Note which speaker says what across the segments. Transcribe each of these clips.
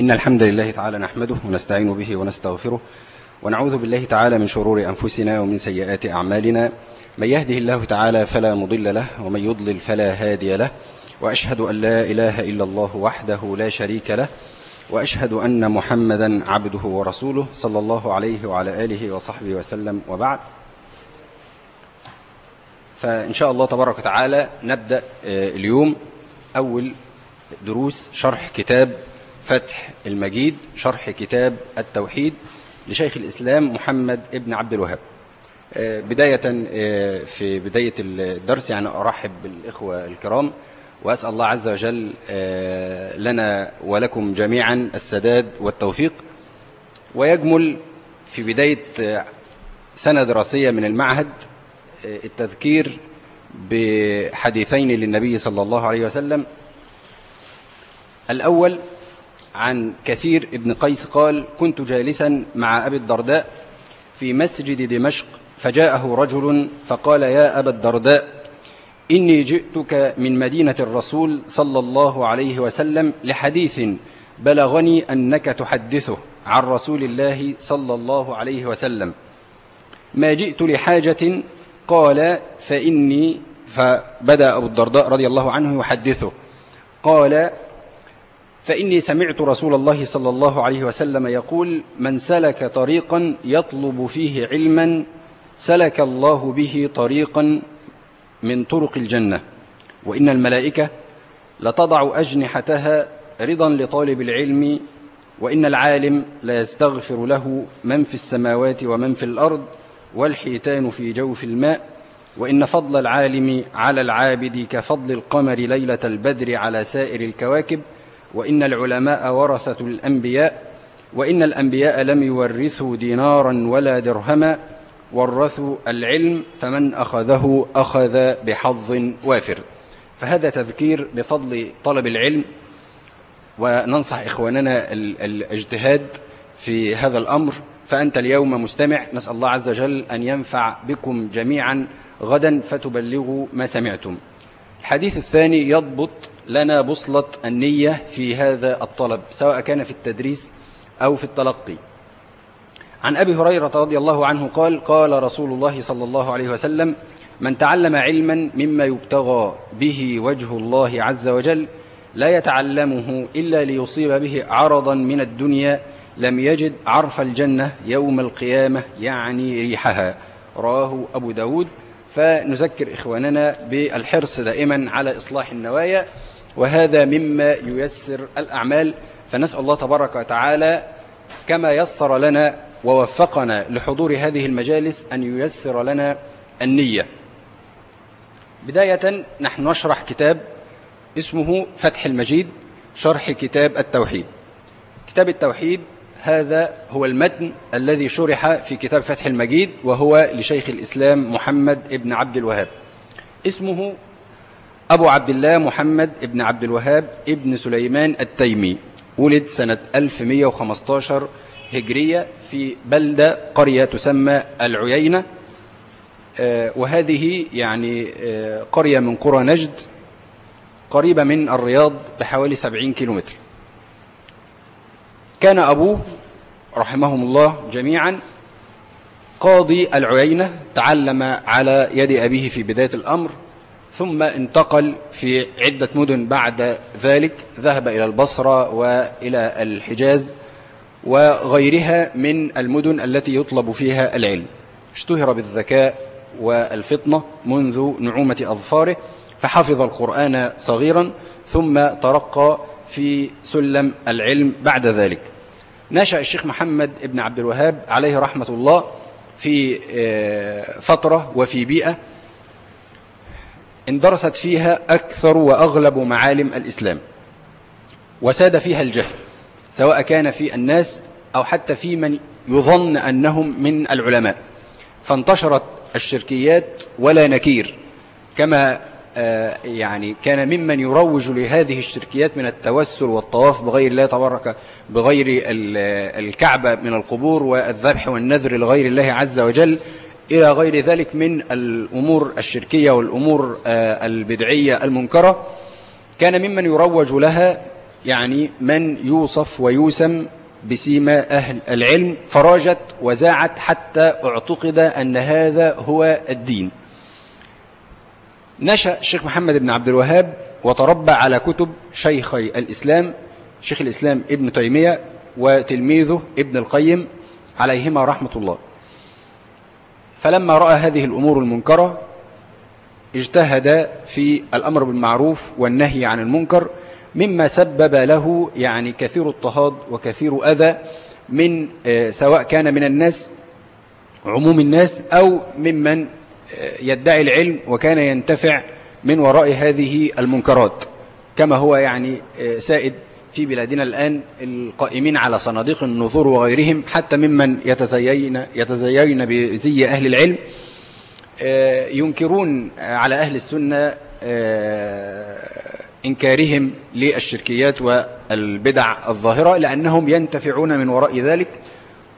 Speaker 1: إن الحمد لله تعالى نحمده ونستعين به ونستغفره ونعوذ بالله تعالى من شرور أنفسنا ومن سيئات أعمالنا. من يهده الله تعالى فلا مضل له ومن يضلل فلا هادي له. وأشهد أن لا إله إلا الله وحده لا شريك له. وأشهد أن محمدا عبده ورسوله صلى الله عليه وعلى آله وصحبه وسلم وبعد. فإن شاء الله تبارك وتعالى نبدأ اليوم أول دروس شرح كتاب فتح المجيد شرح كتاب التوحيد لشيخ الإسلام محمد ابن عبد الوهاب. بداية في بداية الدرس يعني أرحب بالإخوة الكرام وأسأل الله عز وجل لنا ولكم جميعا السداد والتوفيق. ويجمل في بداية سنة دراسية من المعهد التذكير بحديثين للنبي صلى الله عليه وسلم. الأول عن كثير. ابن قيس قال كنت جالسا مع أبي الدرداء في مسجد دمشق فجاءه رجل فقال يا أبا الدرداء إني جئتك من مدينة الرسول صلى الله عليه وسلم لحديث بلغني أنك تحدثه عن رسول الله صلى الله عليه وسلم. ما جئت لحاجة قال فإني فبدأ أبو الدرداء رضي الله عنه يحدثه. قال فإني سمعت رسول الله صلى الله عليه وسلم يقول من سلك طريقا يطلب فيه علما سلك الله به طريقا من طرق الجنة. وإن الملائكة لتضع أجنحتها رضا لطالب العلم وإن العالم لا يستغفر له من في السماوات ومن في الأرض والحيتان في جوف الماء وإن فضل العالم على العابد كفضل القمر ليلة البدر على سائر الكواكب وإن العلماء ورثة الأنبياء وإن الأنبياء لم يورثوا دينارا ولا درهما ورثوا العلم فمن أخذه أخذ بحظ وافر. فهذا تذكير بفضل طلب العلم وننصح إخواننا الاجتهاد في هذا الأمر. فأنت اليوم مستمع نسأل الله عز وجل أن ينفع بكم جميعا. غدا فتبلغوا ما سمعتم. الحديث الثاني يضبط لنا بصلة النية في هذا الطلب سواء كان في التدريس أو في التلقي. عن أبي هريرة رضي الله عنه قال قال رسول الله صلى الله عليه وسلم من تعلم علما مما يبتغى به وجه الله عز وجل لا يتعلمه إلا ليصيب به عرضا من الدنيا لم يجد عرف الجنة يوم القيامة يعني ريحها. رواه أبو داود فنذكر إخواننا بالحرص دائما على إصلاح النوايا وهذا مما ييسر الأعمال. فنسأل الله تبارك وتعالى كما يسر لنا ووفقنا لحضور هذه المجالس أن ييسر لنا النية. بداية نحن نشرح كتاب اسمه فتح المجيد شرح كتاب التوحيد. كتاب التوحيد هذا هو المتن الذي شرح في كتاب فتح المجيد وهو لشيخ الإسلام محمد ابن عبد الوهاب. اسمه أبو عبد الله محمد ابن عبد الوهاب ابن سليمان التيمي ولد سنة 1115 هجرية في بلدة قرية تسمى العيينة. وهذه يعني قرية من قرى نجد قريبة من الرياض بحوالي 70 كيلومتر. كان أبوه رحمهم الله جميعا. قاضي العيينة تعلم على يد أبيه في بداية الأمر ثم انتقل في عدة مدن بعد ذلك ذهب إلى البصرة وإلى الحجاز وغيرها من المدن التي يطلب فيها العلم. اشتهر بالذكاء والفطنة منذ نعومة أظفاره فحفظ القرآن صغيرا ثم ترقى في سلم العلم بعد ذلك. نشأ الشيخ محمد ابن عبد الوهاب عليه رحمة الله في فترة وفي بيئة اندرست فيها أكثر وأغلب معالم الإسلام وساد فيها الجهل سواء كان في الناس أو حتى في من يظن أنهم من العلماء. فانتشرت الشركيات ولا نكير كما يعني كان ممن يروج لهذه الشركيات من التوسل والطواف بغير الله تبارك بغير الكعبة من القبور والذبح والنذر لغير الله عز وجل إلى غير ذلك من الأمور الشركية والأمور البدعية المنكرة. كان ممن يروج لها يعني من يوصف ويوسم بسيما أهل العلم فراجت وزاعت حتى اعتقد أن هذا هو الدين. نشأ الشيخ محمد بن عبد الوهاب وتربى على كتب شيخي الإسلام شيخ الإسلام ابن تيمية وتلميذه ابن القيم عليهما رحمة الله. فلما رأى هذه الأمور المنكرة اجتهد في الأمر بالمعروف والنهي عن المنكر مما سبب له يعني كثير اضطهاد وكثير أذى من آه، سواء كان من الناس عموم الناس أو ممن يدعي العلم وكان ينتفع من وراء هذه المنكرات كما هو يعني آه، سائد في بلادنا الآن القائمين على صناديق النذور وغيرهم حتى ممن يتزين, يتزين بزي أهل العلم ينكرون على أهل السنة إنكارهم للشركيات والبدع الظاهرة لأنهم ينتفعون من وراء ذلك.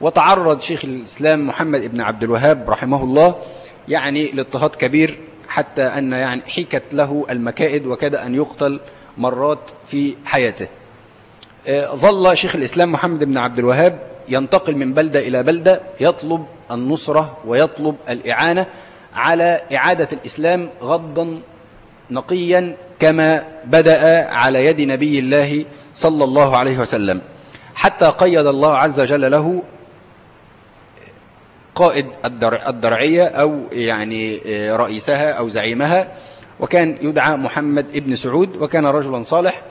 Speaker 1: وتعرض شيخ الإسلام محمد بن عبد الوهاب رحمه الله يعني لاضطهاد كبير حتى أن يعني حكت له المكائد وكاد أن يقتل مرات في حياته. آه، ظل شيخ الإسلام محمد بن عبد الوهاب ينتقل من بلدة إلى بلدة يطلب النصرة ويطلب الإعانة على إعادة الإسلام غضا نقيا كما بدأ على يد نبي الله صلى الله عليه وسلم. حتى قيد الله عز وجل له قائد الدرعية أو يعني رئيسها أو زعيمها. وكان يدعى محمد ابن سعود وكان رجلا صالح.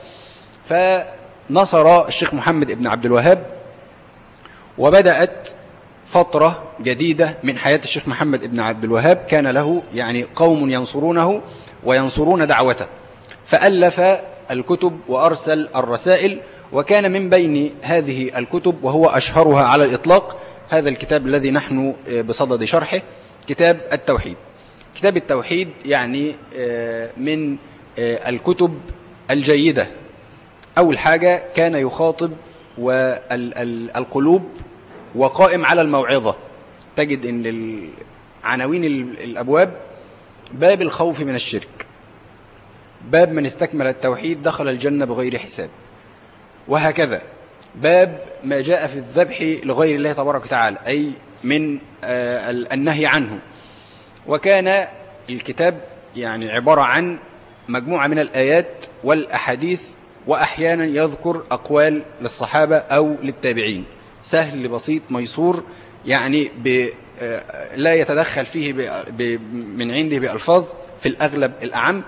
Speaker 1: فنصر الشيخ محمد ابن عبد الوهاب وبدأت فترة جديدة من حياة الشيخ محمد ابن عبد الوهاب. كان له يعني قوم ينصرونه وينصرون دعوته. فألف الكتب وأرسل الرسائل. وكان من بين هذه الكتب وهو أشهرها على الإطلاق هذا الكتاب الذي نحن بصدد شرحه كتاب التوحيد. كتاب التوحيد يعني آه، من آه، الكتب الجيدة. أول حاجة كان يخاطب والقلوب وقائم على الموعظة. تجد أن عناوين الأبواب باب الخوف من الشرك. باب من استكمل التوحيد دخل الجنة بغير حساب. وهكذا. باب ما جاء في الذبح لغير الله تبارك وتعالى أي من آه، النهي عنه. وكان الكتاب يعني عبارة عن مجموعة من الآيات والأحاديث وأحيانا يذكر أقوال للصحابة أو للتابعين. سهل بسيط ميسور يعني آه، لا يتدخل فيه من عنده بألفاظ في الأغلب الأعم.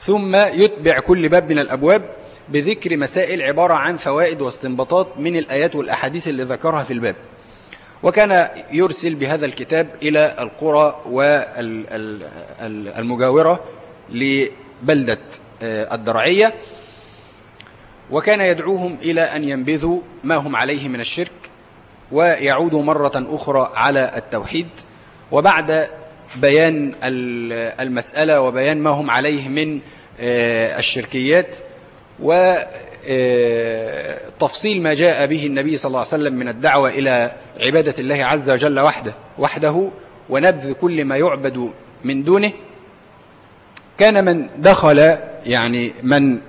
Speaker 1: ثم يتبع كل باب من الأبواب بذكر مسائل عبارة عن فوائد واستنباطات من الآيات والأحاديث اللي ذكرها في الباب. وكان يرسل بهذا الكتاب إلى القرى والمجاورة لبلدة آه، الدرعية. وكان يدعوهم إلى أن ينبذوا ما هم عليه من الشرك ويعودوا مرة أخرى على التوحيد. وبعد بيان المسألة وبيان ما هم عليه من آه، الشركيات وتفصيل ما جاء به النبي صلى الله عليه وسلم من الدعوة إلى عبادة الله عز وجل وحده وحده ونبذ كل ما يعبد من دونه. كان من دخل يعني من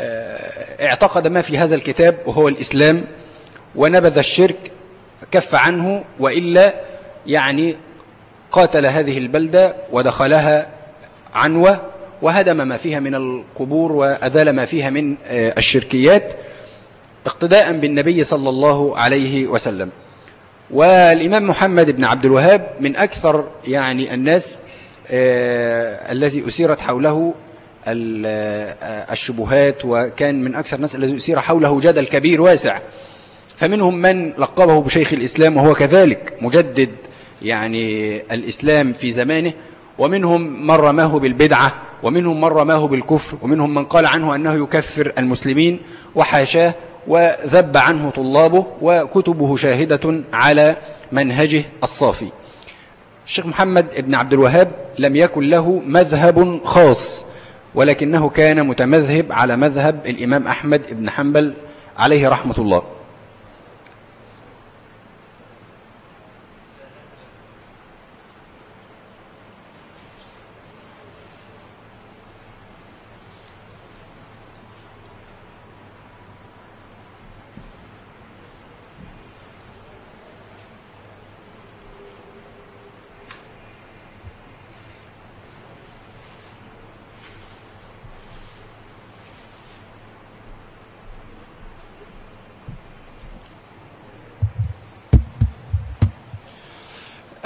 Speaker 1: آه، اعتقد ما في هذا الكتاب وهو الإسلام ونبذ الشرك كف عنه وإلا يعني قاتل هذه البلدة ودخلها عنوة. وهدم ما فيها من القبور وأذال ما فيها من آه، الشركيات اقتداء بالنبي صلى الله عليه وسلم. والإمام محمد بن عبد الوهاب من أكثر يعني الناس آه، الذي أسيرت حوله آه، الشبهات وكان من أكثر الناس الذي أسير حوله جدل كبير واسع. فمنهم من لقبه بشيخ الإسلام وهو كذلك مجدد يعني الإسلام في زمانه ومنهم من رماه بالبدعة ومنهم من رماه بالكفر ومنهم من قال عنه أنه يكفر المسلمين وحاشاه وذب عنه طلابه وكتبه شاهدة على منهجه الصافي. الشيخ محمد بن عبد الوهاب لم يكن له مذهب خاص ولكنه كان متمذهب على مذهب الإمام أحمد بن حنبل عليه رحمة الله.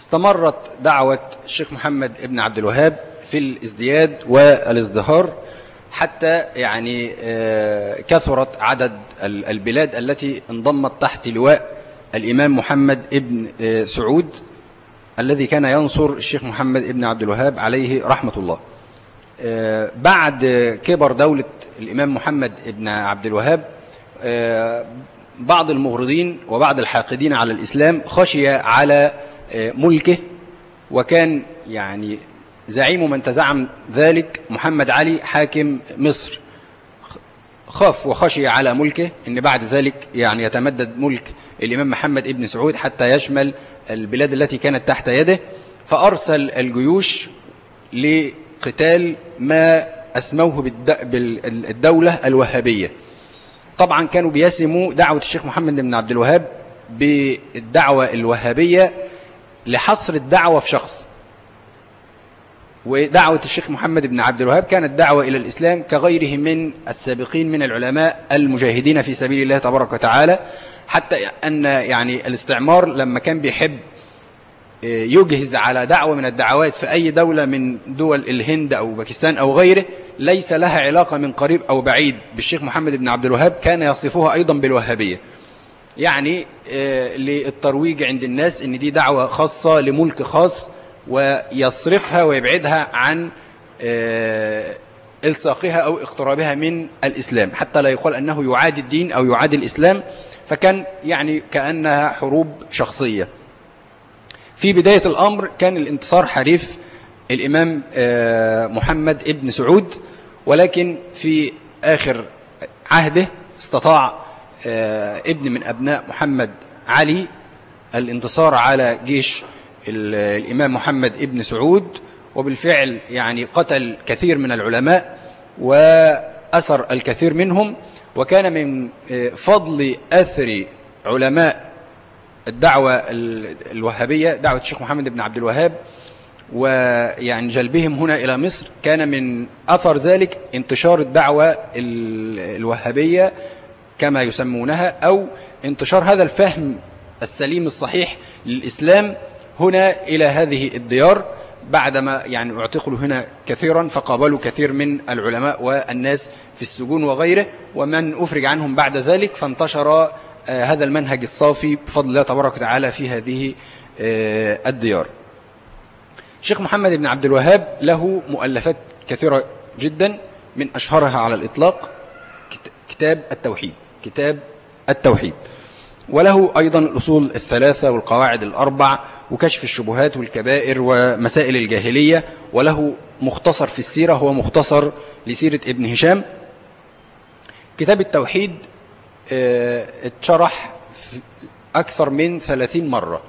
Speaker 1: استمرت دعوة الشيخ محمد ابن عبد الوهاب في الازدياد والازدهار حتى يعني آه، كثرت عدد ال- البلاد التي انضمت تحت لواء الإمام محمد ابن آه، سعود الذي كان ينصر الشيخ محمد ابن عبد الوهاب عليه رحمة الله. آه، بعد كبر دولة الإمام محمد ابن عبد الوهاب بعض المغرضين وبعض الحاقدين على الإسلام خشي على ملكه وكان يعني زعيم من تزعم ذلك محمد علي حاكم مصر. خاف وخشي على ملكه إن بعد ذلك يعني يتمدد ملك الإمام محمد ابن سعود حتى يشمل البلاد التي كانت تحت يده فأرسل الجيوش لقتال ما أسموه بالد- بالدولة الوهابية. طبعا كانوا بيسموا دعوة الشيخ محمد بن عبد الوهاب بالدعوة الوهابية لحصر الدعوة في شخص. ودعوة الشيخ محمد بن عبد الوهاب كانت دعوة إلى الإسلام كغيره من السابقين من العلماء المجاهدين في سبيل الله تبارك وتعالى. حتى أن يعني الاستعمار لما كان بيحب يجهز على دعوة من الدعوات في أي دولة من دول الهند أو باكستان أو غيره ليس لها علاقة من قريب أو بعيد. بالشيخ محمد بن عبد الوهاب كان يصفها أيضا بالوهابية. يعني آه، للترويج عند الناس إن دي دعوة خاصة لملك خاص ويصرفها ويبعدها عن آه، إلصاقها أو اقترابها من الإسلام. حتى لا يقال أنه يعادي الدين أو يعادي الإسلام فكان يعني كأنها حروب شخصية. في بداية الأمر كان الانتصار حريف الإمام آه، محمد ابن سعود ولكن في آخر عهده استطاع ابن من أبناء محمد علي الانتصار على جيش ال- الإمام محمد ابن سعود وبالفعل يعني قتل كثير من العلماء وأسر الكثير منهم وكان من آه، فضل أثر علماء الدعوة ال- الوهابية دعوة الشيخ محمد بن عبد الوهاب ويعني جلبهم هنا إلى مصر كان من أثر ذلك انتشار الدعوة ال- الوهابية كما يسمونها أو انتشار هذا الفهم السليم الصحيح للإسلام هنا إلى هذه الديار بعدما يعني اعتقلوا هنا كثيرا فقابلوا كثير من العلماء والناس في السجون وغيره ومن أفرج عنهم بعد ذلك فانتشر آه، هذا المنهج الصافي بفضل الله تبارك وتعالى في هذه آه، الديار. الشيخ محمد بن عبد الوهاب له مؤلفات كثيرة جدا من أشهرها على الإطلاق كت- كتاب التوحيد. كتاب التوحيد. وله أيضا الأصول الثلاثة والقواعد الأربع وكشف الشبهات والكبائر ومسائل الجاهلية وله مختصر في السيرة هو مختصر لسيرة ابن هشام. كتاب التوحيد آه، اتشرح أكثر من ثلاثين مرة.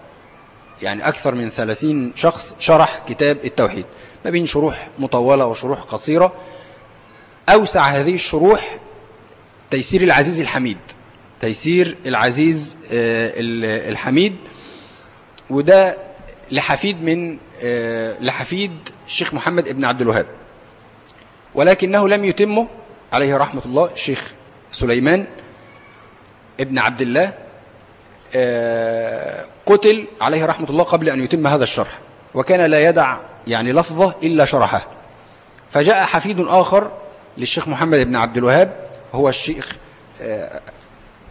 Speaker 1: يعني أكثر من ثلاثين شخص شرح كتاب التوحيد. ما بين شروح مطولة وشروح قصيرة. أوسع هذه الشروح تيسير العزيز الحميد. تيسير العزيز آه، ال- الحميد. وده لحفيد من آه، لحفيد الشيخ محمد ابن عبد الوهاب. ولكنه لم يتمه عليه رحمة الله الشيخ سليمان ابن عبد الله آه، قتل عليه رحمة الله قبل أن يتم هذا الشرح. وكان لا يدع يعني لفظة إلا شرحه. فجاء حفيد آخر للشيخ محمد بن عبد الوهاب هو الشيخ آه،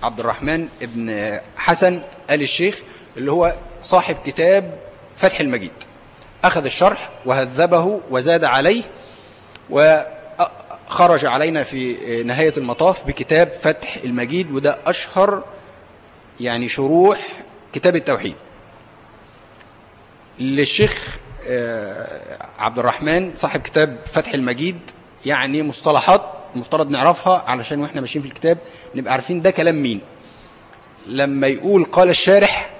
Speaker 1: عبد الرحمن بن حسن آل الشيخ اللي هو صاحب كتاب فتح المجيد. أخذ الشرح وهذبه وزاد عليه وخرج علينا في نهاية المطاف بكتاب فتح المجيد وده أشهر يعني شروح كتاب التوحيد. للشيخ آه، عبد الرحمن صاحب كتاب فتح المجيد يعني مصطلحات مفترض نعرفها علشان وإحنا ماشيين في الكتاب نبقى عارفين ده كلام مين. لما يقول قال الشارح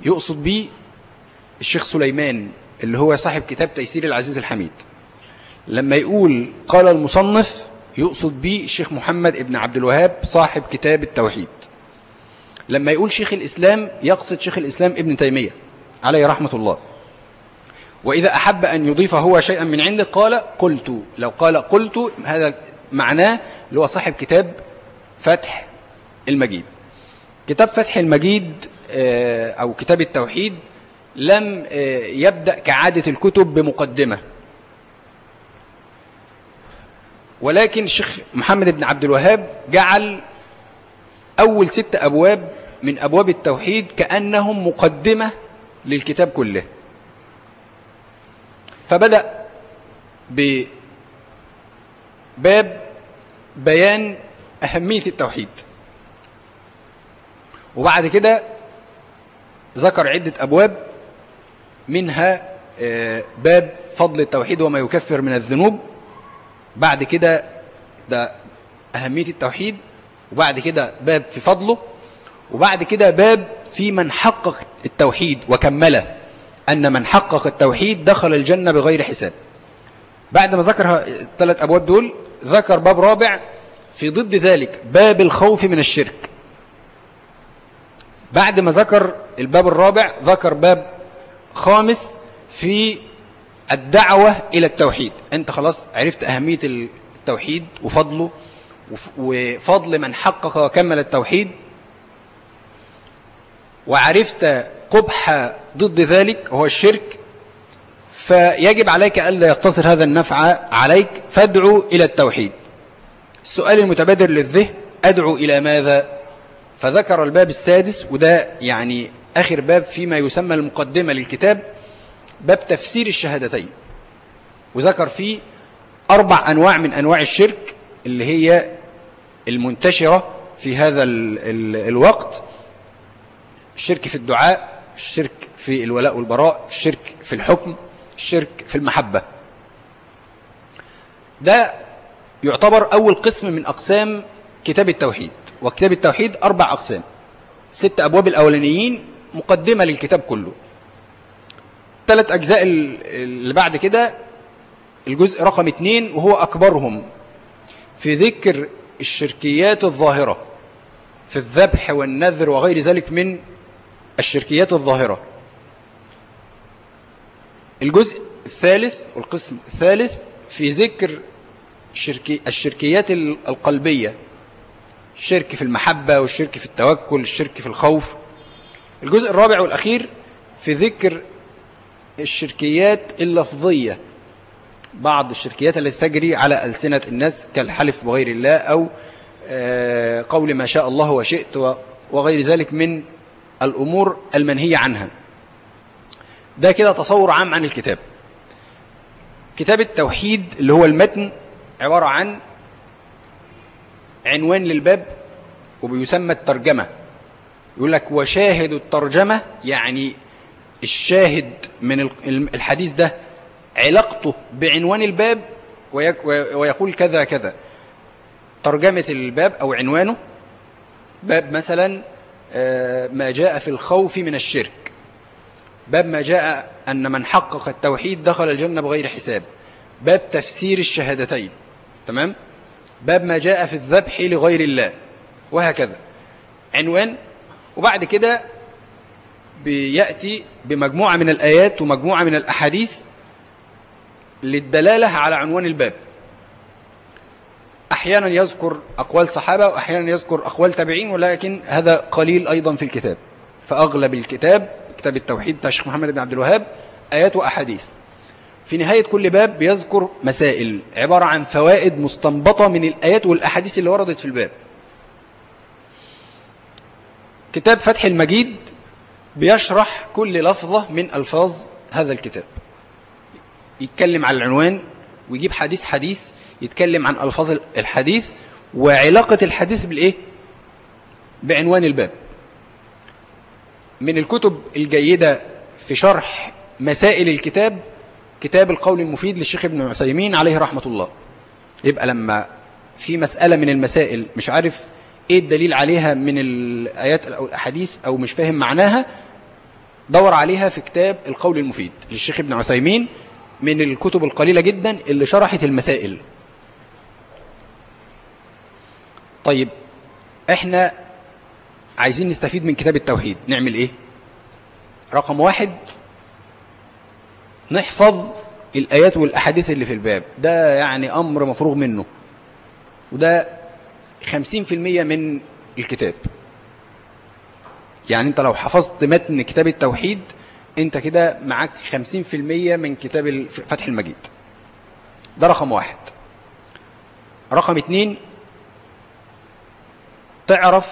Speaker 1: يقصد بيه الشيخ سليمان اللي هو صاحب كتاب تيسير العزيز الحميد. لما يقول قال المصنف يقصد بيه الشيخ محمد ابن عبد الوهاب صاحب كتاب التوحيد. لما يقول شيخ الإسلام يقصد شيخ الإسلام ابن تيمية عليه رحمة الله. وإذا أحب أن يضيف هو شيئا من عنده قال قلت. لو قال قلت هذا معناه اللي هو صاحب كتاب فتح المجيد. كتاب فتح المجيد آه، أو كتاب التوحيد لم آه، يبدأ كعادة الكتب بمقدمة. ولكن الشيخ محمد بن عبد الوهاب جعل أول ست أبواب من أبواب التوحيد كأنهم مقدمة للكتاب كله. فبدأ بباب بيان أهمية التوحيد. وبعد كده ذكر عدة أبواب منها آه، باب فضل التوحيد وما يكفر من الذنوب. بعد كده ده أهمية التوحيد. وبعد كده باب في فضله. وبعد كده باب في من حقق التوحيد وكمله. أن من حقق التوحيد دخل الجنة بغير حساب. بعد ما ذكر الثلاث أبواب دول ذكر باب رابع في ضد ذلك باب الخوف من الشرك. بعد ما ذكر الباب الرابع ذكر باب خامس في الدعوة إلى التوحيد. أنت خلاص عرفت أهمية التوحيد وفضله وف- وفضل من حقق وكمل التوحيد وعرفت قبح ضد ذلك هو الشرك فيجب عليك ألا يقتصر هذا النفع عليك فادعو إلى التوحيد. السؤال المتبادر للذهن أدعو إلى ماذا؟ فذكر الباب السادس وده يعني آخر باب فيما يسمى المقدمة للكتاب باب تفسير الشهادتين. وذكر فيه أربع أنواع من أنواع الشرك اللي هي المنتشرة في هذا ال ال الوقت. الشرك في الدعاء الشرك في الولاء والبراء الشرك في الحكم الشرك في المحبة. ده يعتبر أول قسم من أقسام كتاب التوحيد وكتاب التوحيد أربع أقسام ست أبواب الأولانيين مقدمة للكتاب كله. ثلاث أجزاء ال- اللي بعد كده الجزء رقم اتنين وهو أكبرهم في ذكر الشركيات الظاهرة في الذبح والنذر وغير ذلك من الشركيات الظاهرة. الجزء الثالث والقسم الثالث في ذكر الشركي الشركيات ال- القلبية. الشرك في المحبة والشرك في التوكل الشرك في الخوف. الجزء الرابع والأخير في ذكر الشركيات اللفظية. بعض الشركيات التي تجري على ألسنة الناس كالحلف بغير الله أو آه، قول ما شاء الله وشئت وغير ذلك من الأمور المنهية عنها. ده كده تصور عام عن الكتاب. كتاب التوحيد اللي هو المتن عبارة عن عنوان للباب وبيسمى الترجمة. يقول لك وشاهد الترجمة يعني الشاهد من الحديث ده علاقته بعنوان الباب ويقول كذا كذا. ترجمة الباب أو عنوانه باب مثلا ما جاء في الخوف من الشرك. باب ما جاء أن من حقق التوحيد دخل الجنة بغير حساب. باب تفسير الشهادتين. تمام؟ باب ما جاء في الذبح لغير الله. وهكذا. عنوان. وبعد كده بيأتي بمجموعة من الآيات ومجموعة من الأحاديث للدلالة على عنوان الباب. أحيانا يذكر أقوال صحابة وأحيانا يذكر أقوال تابعين ولكن هذا قليل أيضا في الكتاب. فأغلب الكتاب كتاب التوحيد بتاع الشيخ محمد بن عبد الوهاب آيات وأحاديث. في نهاية كل باب بيذكر مسائل عبارة عن فوائد مستنبطة من الآيات والأحاديث اللي وردت في الباب. كتاب فتح المجيد بيشرح كل لفظة من ألفاظ هذا الكتاب. يتكلم على العنوان ويجيب حديث حديث يتكلم عن ألفاظ الحديث وعلاقة الحديث بالإيه؟ بعنوان الباب. من الكتب الجيدة في شرح مسائل الكتاب كتاب القول المفيد للشيخ ابن عثيمين عليه رحمة الله. يبقى لما في مسألة من المسائل مش عارف إيه الدليل عليها من الآيات أو الأحاديث أو مش فاهم معناها دور عليها في كتاب القول المفيد للشيخ ابن عثيمين من الكتب القليلة جدا اللي شرحت المسائل. طيب إحنا عايزين نستفيد من كتاب التوحيد نعمل إيه؟ رقم واحد نحفظ الآيات والأحاديث اللي في الباب. ده يعني أمر مفروغ منه. وده خمسين في المية من الكتاب. يعني أنت لو حفظت متن كتاب التوحيد أنت كده معاك خمسين في المية من كتاب فتح المجيد. ده رقم واحد. رقم اتنين تعرف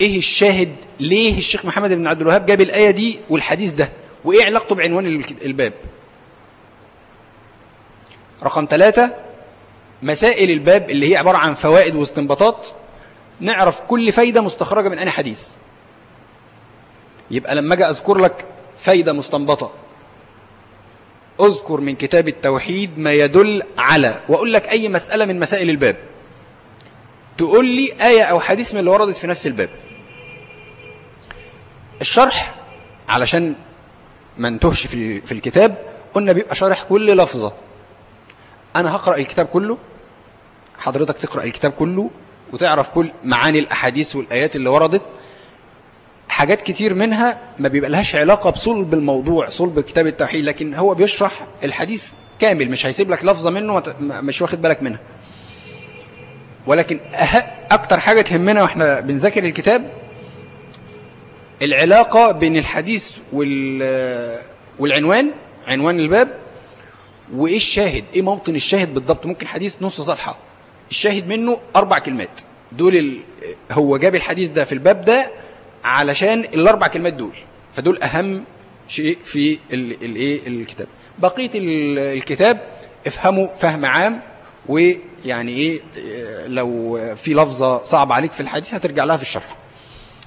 Speaker 1: إيه الشاهد ليه الشيخ محمد بن عبد الوهاب جاب الآية دي والحديث ده؟ وإيه علاقته بعنوان الباب؟ رقم ثلاثة مسائل الباب اللي هي عبارة عن فوائد واستنباطات نعرف كل فايدة مستخرجة من أي حديث. يبقى لما أجي أذكر لك فايدة مستنبطة أذكر من كتاب التوحيد ما يدل على وأقول لك أي مسألة من مسائل الباب. تقول لي آية أو حديث من اللي وردت في نفس الباب. الشرح علشان ما انتهش في في الكتاب قلنا بيبقى شارح كل لفظة. أنا هقرأ الكتاب كله حضرتك تقرأ الكتاب كله وتعرف كل معاني الأحاديث والآيات اللي وردت. حاجات كتير منها ما بيبقى لهاش علاقة بصلب الموضوع صلب كتاب التوحيد لكن هو بيشرح الحديث كامل مش هيسيب لك لفظة منه مش واخد بالك منها. ولكن أكتر حاجة تهمنا وإحنا بنذاكر الكتاب العلاقة بين الحديث والعنوان عنوان الباب وإيه الشاهد إيه موطن الشاهد بالضبط؟ ممكن حديث نص صفحة الشاهد منه أربع كلمات دول ال... هو جاب الحديث ده في الباب ده علشان الأربع كلمات دول فدول أهم شيء في الايه الكتاب. بقية الكتاب افهموا فهم عام ويعني إيه لو في لفظة صعب عليك في الحديث هترجع لها في الشرح.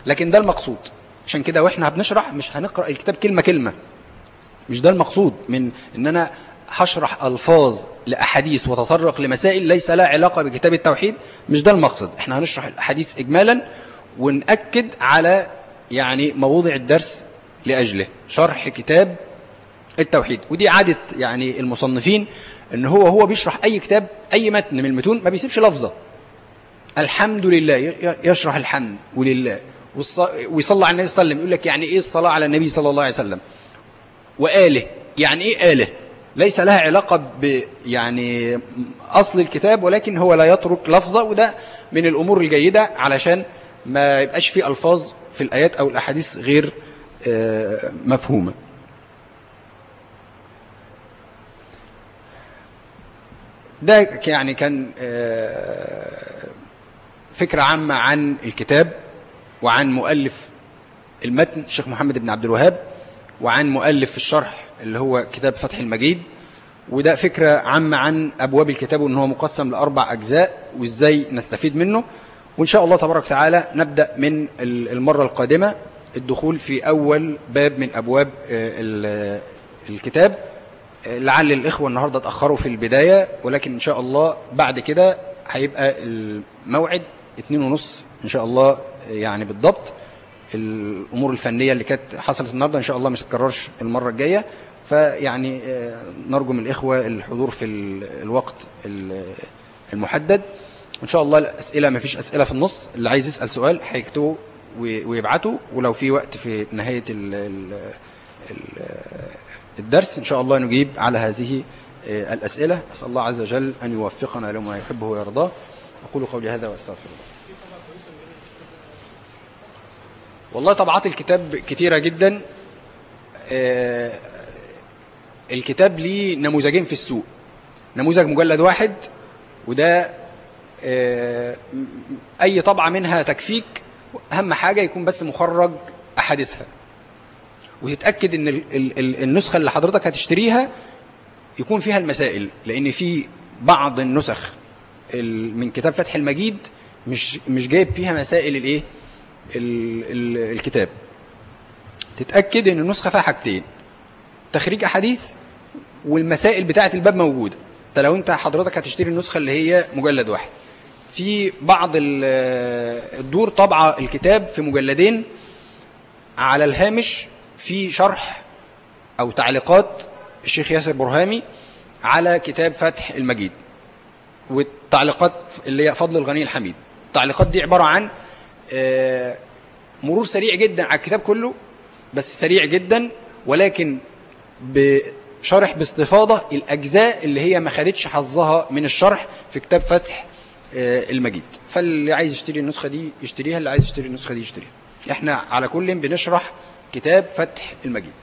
Speaker 1: لكن ده المقصود. عشان كده وإحنا بنشرح مش هنقرأ الكتاب كلمة كلمة. مش ده المقصود من إن أنا هشرح ألفاظ لأحاديث وتطرق لمسائل ليس لها علاقة بكتاب التوحيد. مش ده المقصد. إحنا هنشرح الأحاديث إجمالا ونأكد على يعني مواضع الدرس لأجله. شرح كتاب التوحيد. ودي عادة يعني المصنفين إن هو هو بيشرح أي كتاب أي متن من المتون ما بيسيبش لفظة. الحمد لله يشرح الحمد ولله ويصلى على النبي صلى الله عليه وسلم يقول لك يعني إيه الصلاة على النبي صلى الله عليه وسلم؟ وآله. يعني إيه آله؟ ليس لها علاقة ب يعني أصل الكتاب ولكن هو لا يترك لفظة وده من الأمور الجيدة علشان ما يبقاش في ألفاظ في الآيات أو الأحاديث غير مفهومة. ده يعني كان فكرة عامة عن الكتاب وعن مؤلف المتن الشيخ محمد بن عبد الوهاب وعن مؤلف الشرح اللي هو كتاب فتح المجيد. وده فكرة عامة عن أبواب الكتاب وأن هو مقسم لأربع أجزاء وإزاي نستفيد منه. وإن شاء الله تبارك وتعالى نبدأ من المرة القادمة الدخول في أول باب من أبواب الكتاب. لعل الإخوة النهاردة اتأخروا في البداية ولكن إن شاء الله بعد كده هيبقى الموعد اتنين ونص إن شاء الله يعني بالضبط. الأمور الفنية اللي كانت حصلت النهاردة إن شاء الله مش تتكررش المرة الجاية. فيعني نرجو من الإخوة الحضور في الوقت المحدد. وإن شاء الله الأسئلة ما فيش أسئلة في النص. اللي عايز يسأل سؤال هيكتبه ويبعته. ولو في وقت في نهاية الدرس إن شاء الله نجيب على هذه الأسئلة. أسأل الله عز وجل أن يوفقنا لما يحبه ويرضاه. أقول قولي هذا وأستغفر الله. والله طبعات الكتاب كتيرة جدا. الكتاب ليه نموذجين في السوق. نموذج مجلد واحد وده أي طبعة منها تكفيك أهم حاجة يكون بس مخرج أحاديثها. وتتأكد إن النسخة اللي حضرتك هتشتريها يكون فيها المسائل لأن في بعض النسخ من كتاب فتح المجيد مش مش جايب فيها مسائل الإيه؟ الكتاب. تتأكد إن النسخة فيها حاجتين تخريج أحاديث والمسائل بتاعة الباب موجودة. انت لو أنت حضرتك هتشتري النسخة اللي هي مجلد واحد. في بعض الدور طبعة الكتاب في مجلدين على الهامش في شرح أو تعليقات الشيخ ياسر برهامي على كتاب فتح المجيد والتعليقات اللي هي فضل الغني الحميد. التعليقات دي عبارة عن مرور سريع جدا على الكتاب كله بس سريع جدا ولكن بشرح باستفاضة الأجزاء اللي هي ما خدتش حظها من الشرح في كتاب فتح المجيد. فاللي عايز يشتري النسخة دي يشتريها اللي عايز يشتري النسخة دي يشتريها. إحنا على كل بنشرح كتاب فتح المجيد.